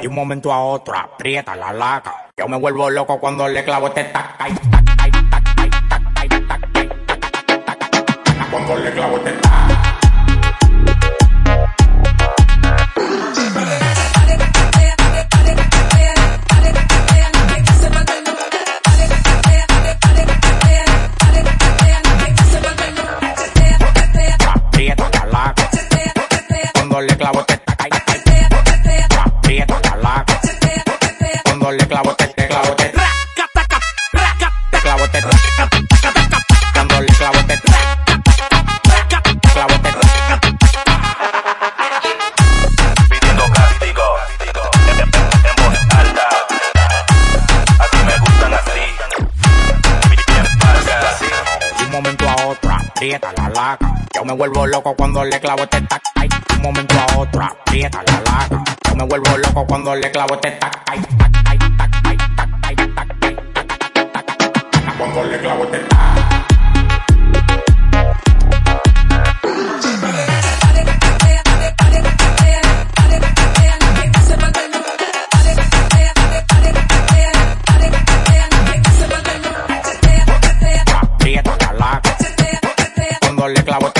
De un momento a otro aprieta la laca. Yo me vuelvo loco cuando le clavo este tac, Cuando le clavo este tac, momento a otro aprieta la laca. Yo me vuelvo loco cuando le clavo este tac, ay. Un momento a otro aprieta la laca. Yo me vuelvo loco cuando le clavo este tac, ay, tac, ay, tac, tac clavo